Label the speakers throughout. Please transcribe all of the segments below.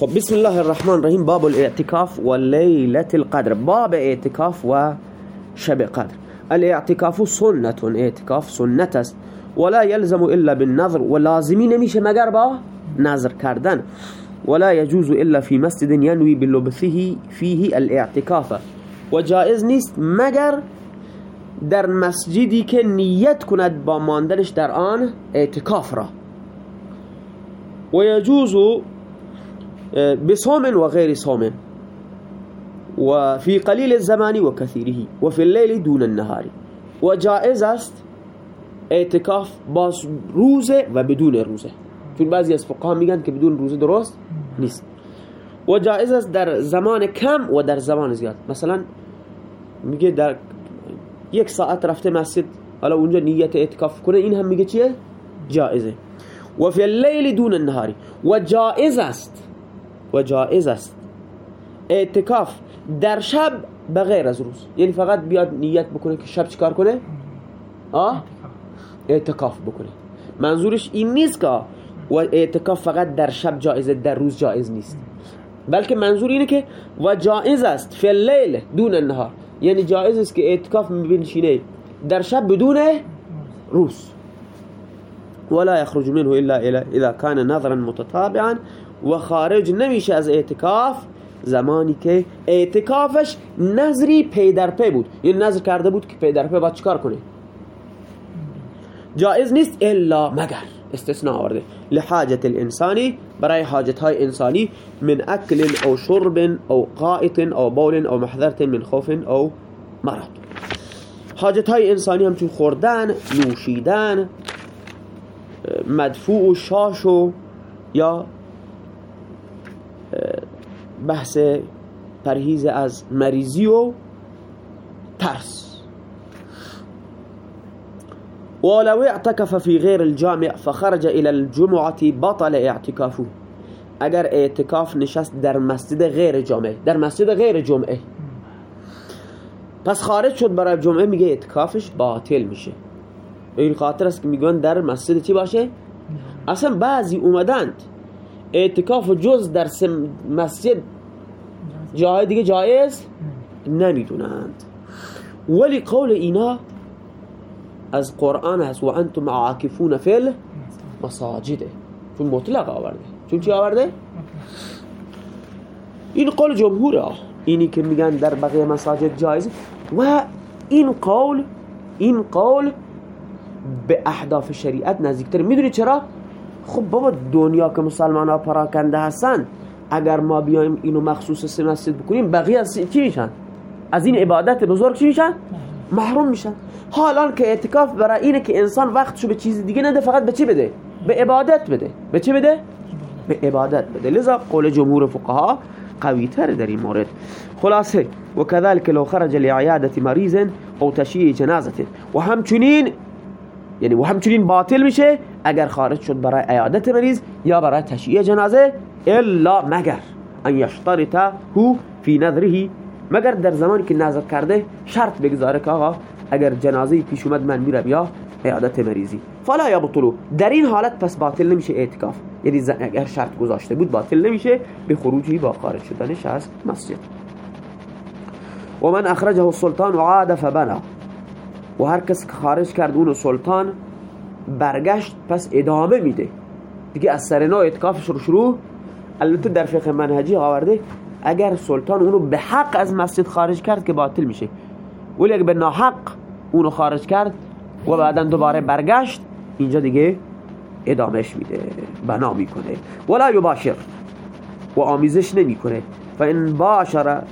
Speaker 1: خب بسم الله الرحمن الرحیم باب الاعتکاف و لیلت القدر. باب اعتکاف و شب قدر. الاعتکاف سنت اعتکاف سنت است. ولا يلزم إلا بالنظر و لازمی نمیشه مگر با نظر کردن. ولا يجوز إلا في مسجد ينوي بلبثه فيه الاعتكاف. و جائز نیست مگر در مسجدی که نیت کند با ماندنش در آن اعتکاف را. و یجوز بصوم وغير صوم. وفي قليل الزمان وكثيره وفي الليل دون النهار. وجائز است اعتکاف با روزه و بدون روزه. چون بعضی از فقها میگن که بدون روزه درست نیست. و جائز است در زمان کم و در زمان زیاد. مثلا میگه در یک ساعت رفته مسجد حالا اونجا نیت اعتکاف کنه این هم میگه چیه؟ جائزه. و فی اللیل دون النهاری و جائز است و جائز است. اعتکاف در شب بغیر از روز. یعنی فقط بیاد نیت بکنه که شب چیکار کنه؟ آه؟ اعتکاف بکنه. منظورش این نیست که و اعتکاف فقط در شب جایزه در روز جایز نیست. بلکه منظور اینه که و جایز است في الليل دون النهار. یعنی جایز است که اعتکاف بنشینه در شب بدون روز. ولا يخرج منه الا اذا كان نذرا متتابعا و خارج نمیشه از اعتکاف زمانی که اعتکافش نذری پی در پی بود. یعنی نذر کرده بود که پی در پی باید چکار کنه؟ جایز نیست الا مگر. استثناء آورده. لحاجة الإنسان برای حاجت های انسانی من اکل او شرب او قائط او بول او محذرت من خوف او مرض. حاجت های انسانی همچون خوردن نوشیدن مدفوع و شاش و یا بحث پرهیز از مریضی و ترس. ولو اعتكف في غير الجامع فخرج الى الجمعه بطل اعتكافه. اگر اعتکاف نشست در مسجد غیر جامعه در مسجد غیر جمعه. پس خارج شد برای جمعه میگه اعتکافش باطل میشه. به این خاطر است که میگن در مسجد چی باشه؟ اصلا بعضی اومدند. اعتکاف جز در مسجد جای دیگه جایز نمی‌دونند. ولی قول اینا از قرآن هست و انتم عاکفون فی مساجده چون مطلق آورده. چون چی آورده؟ این قول جمهوره. اینی که میگن در بقیه مساجد جایز. و این قول این قول به اهداف شریعت نزدیکتر. می‌دونی چرا؟ خب بابا دنیا که مسلمان ها پراکنده هستن اگر ما بیایم اینو مخصوص سه مسجد بکنیم بقیه از چی میشن؟ از این عبادت بزرگ چی میشن؟ محروم میشن حالا که اعتکاف برای اینه که انسان وقتشو به چیز دیگه نده فقط به چی بده؟ به عبادت بده به چی بده؟ به عبادت بده لذا قول جمهور فقها قوی تر در این مورد خلاصه و كذلك لو خرج لعیادت مریض او تشییع جنازه و همچنین یعنی و همچنین باطل میشه اگر خارج شد برای عیادت مریض یا برای تشییع جنازه الا مگر ان یشترط هو فی نظره. مگر در زمانی که نظر کرده شرط بگذاره که آقا اگر جنازه پیش اومد من میرم یا عیادت مریضی. فلا یبطلو. در این حالت پس باطل نمیشه اعتکاف. یعنی اگر شرط گذاشته بود باطل نمیشه به خروجی با خارج شدنش از مسجد. و من اخرجه السلطان عاد فبنا و هر کس خارج کرد اون سلطان برگشت پس ادامه میده. دیگه از سر نو اعتکافش رو شروع. البته در فقه منهجی آورده اگر سلطان اونو به حق از مسجد خارج کرد که باطل میشه. ولی اگر به ناحق اونو خارج کرد و بعدا دوباره برگشت اینجا دیگه ادامهش میده. بنا می‌کنه. ولا یباشر. و آمیزش نمی‌کنه. و این باشر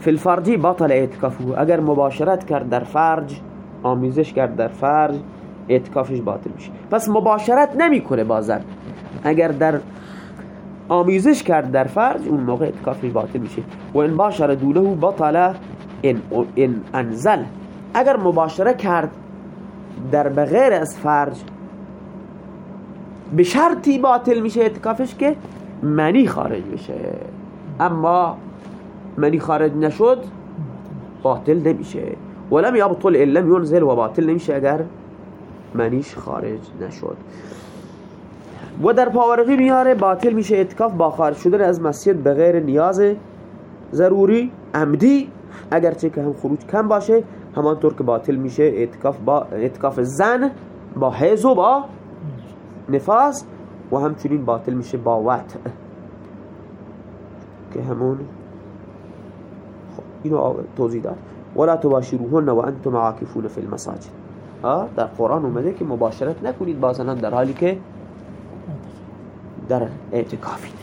Speaker 1: فی الفرجی بطل اعتکافه. اگر مباشرت کرد در فرج آمیزش کرد در فرج اعتکافش باطل میشه. پس مباشرت نمی‌کنه بازر. اگر در آمیزش کرد در فرج اون موقع اعتکافش باطل میشه. و این باشر دونه بطل این, این انزل. اگر مباشره کرد در بغیر از فرج به شرطی باطل میشه اعتکافش که منی خارج بشه. اما منی خارج نشد باطل نمیشه. ولم یبطل ان لم ينزل و باطل نمیشه اگر منیش خارج نشد. و در پاورقی میاره باطل میشه اعتکاف با خارج شدن از مسجد به غیر نیاز ضروری عمدی. اگرچه که هم خروج کم باشه همانطور که باطل میشه اعتکاف با اعتکاف زن با حیض و با نفاس و همچنین باطل میشه با وطع. که همون اینو توضیح داد ولا تباشروهن و أنتم عاکفون فی المساجد در قرآن اومده که مباشرت نکنید. با در حالی که در اعتکافید.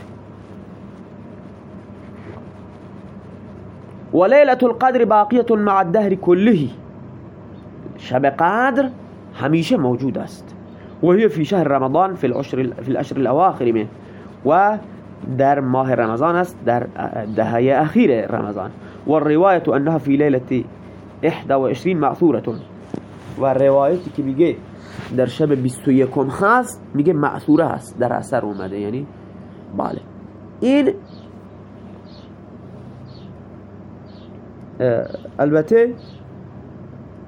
Speaker 1: وليلة القدر باقية مع الدهر كله شب قدر همیشه موجود است. و هي في شهر رمضان في الاشهر في الاشهر الاواخر منه و در ماه رمضان است در دهه اخیر رمضان. و الروايه انها في ليله 21 معثوره و که میگه در شب 21 هست میگه معثوره هست در اثر اومده یعنی بله این البته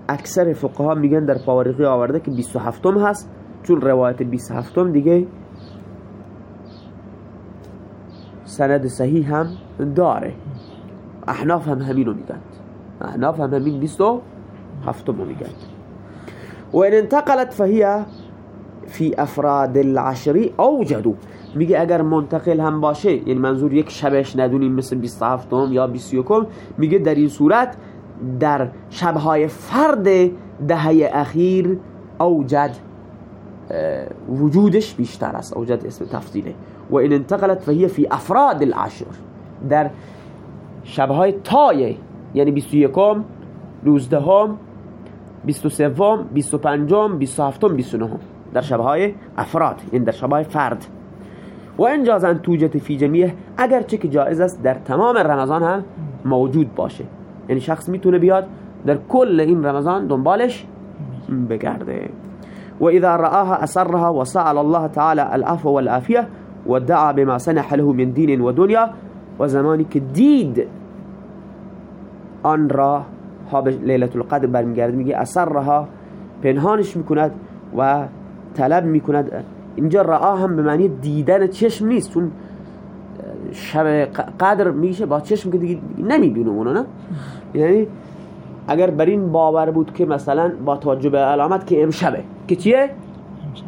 Speaker 1: اکثر فقها میگن در پاورقی آورده که 27 هست چون روایت 27 دیگه سند صحیح هم داره. احناف هم همینو میگن. احناف هم همین 27 میگن. و ان انتقلت فهي في افراد العشر اوجدو. میگه اگر منتقل هم باشه یعنی منظور یک شبش ندونیم مثل 27 یا 21 میگه در این صورت در شبهای فرد دهه اخیر اوجد وجودش بیشتر است. اوجد اسم تفضیله. و این انتقلت فهی فی افراد العشر. در شبهای تای یعنی 21 19 23 25 27 29 در شبهای افراد یعنی در شبهای فرد. و انجازا توجت فی جمیه اگر چه که جایز است در تمام رمضان هم موجود باشه. یعنی شخص می‌تونه بیاد در کل این رمضان دنبالش بگرده. و اذا رآها اسرها و سأل الله تعالی العفو والعافیه و دعا بما سنح له من دین و دنیا و زمانی که دید آن را ها به لیلت القدر برمیگرد میگه اسرها پنهانش می‌کند و طلب می‌کند. اینجا رعا هم به معنی دیدن چشم نیست چون شب قدر میشه با چشم که دیگه نمی‌بینه اونو نه؟ یعنی اگر بر این باور بود که مثلا با توجه به علامت که امشبه که چیه؟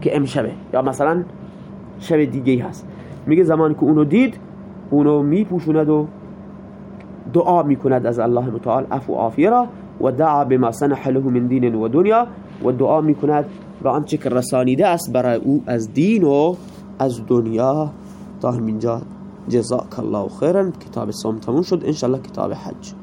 Speaker 1: که امشبه یا مثلا شب دیگه هست. میگه زمانی که اونو دید اونو میپوشوند و دعا می‌کند از الله متعال عفو عافیه را. و دعا بما سنح له من دین و دنیا. و دعا می‌کند و آنچه که رسانیده است برای او از دین و از دنیا. تا همینجا. جزاک الله خیرا. کتاب سوم تموم شد. انشالله کتاب حج.